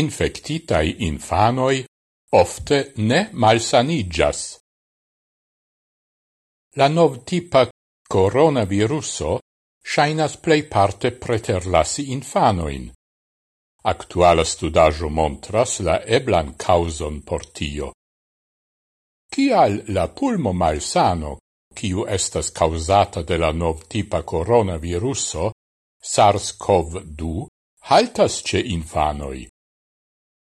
infectitai infanoi ofte ne malsanigas. La nov tipa coronaviruso shainas plei parte preterlasi infanoin. Actuala studajo montras la eblan causon por tio. Cial la pulmo malsano, kiu estas causata de la nov tipa coronaviruso, SARS-CoV-2, haltas ce infanoi?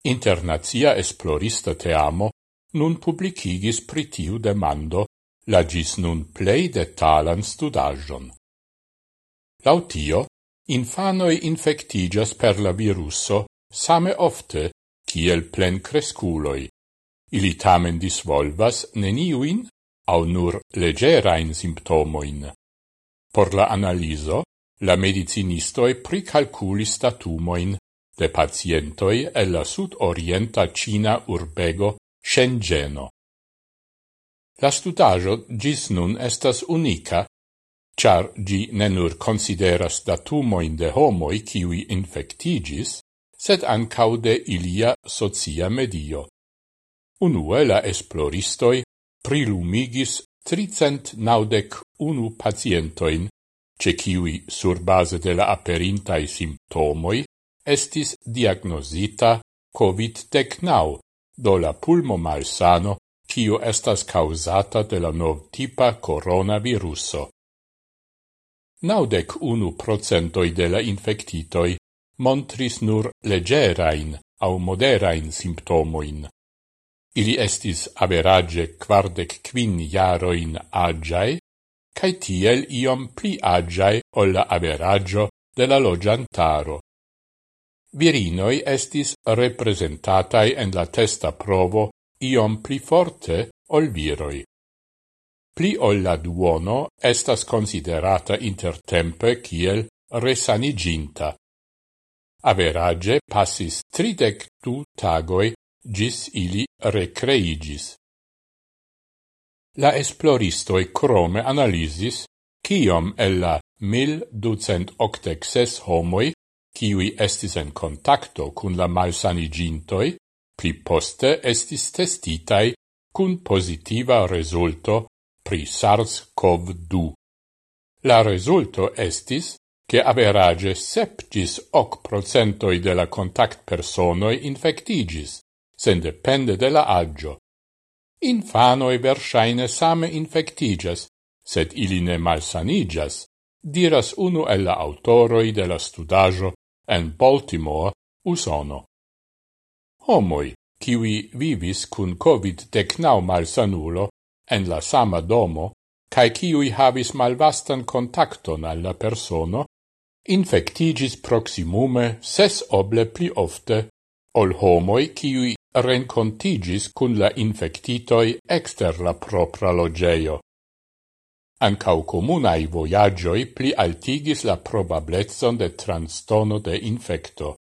Internazia esplorista teamo nun publicigis pritiu demando la gis nun plei detalan studagion. Lautio, infanoi infectigas per la virusso same ofte kiel plen cresculoi. Ili tamen disvolvas neniuin au nur legerain simptomoin. Por la analiso, la medicinistoi pricalculi statumoin de pacientoi el la sud-orienta Cina urbego Shenzheno. La studajo gis nun estas unica, char gi ne nur consideras datumoin de homoi kiwi infectigis, sed ancau de ilia socia medio. Unue la esploristoi prilumigis tricent naudec unu pacientoin, ce kiwi sur base de la aperintai simptomoi estis diagnosita COVID-19, do la pulmo malsano, kiu estas causata de la novtipa coronaviruso. Naudec unu procentoi de la infectitoi montris nur legerain au moderain simptomoin. Ili estis average quardec quin jaroin agiae, cae tiel iom pli agiae ol la averaggio de la logiantaro virinoi estis representatai en la testa provo iom pli forte ol viroi. Pli ol la duono estas considerata intertempe kiel resaniginta. Average passis tridec du tagoi gis ili recreigis. La esploristoi crome analisis kiom el la 1286 homoi kiui estis en contacto cun la malsanigintoi, pli poste estis testitai cun positiva resulto pri SARS-CoV-2. La resulto estis che average septis hoc procentoi de la contact personoi infectigis, sen depende de la agio. Infanoi versaine same infectigas, sed ili ne malsanigas, diras unu el la autoroi de la studajo en Baltimore, Usono. Homoi, kiwi vivis cun COVID-19 malsanulo en la sama domo, cae kiwi havis malvastan contacton alla persono, infectigis proximume ses oble pli ofte ol homoi kiwi rencontigis cun la infectitoi exter la propra logeio. Ancau comunai voyagioi pli altigis la probablezzon de transtono de infecto.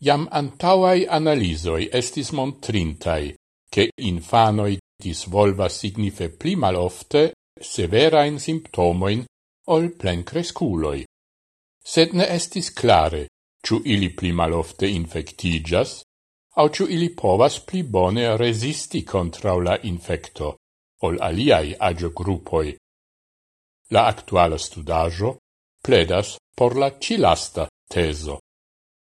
Iam antauai analizoi estis montrintai, che infanoi disvolva signife pli malofte severain simptomoin ol plen cresculoi. Sed ne estis clare, ciu ili pli malofte infectigas, au ciu ili povas pli bone resisti contra la infecto ol aliai agiogrupoi. La actuala studajo pledas por la cilasta teso.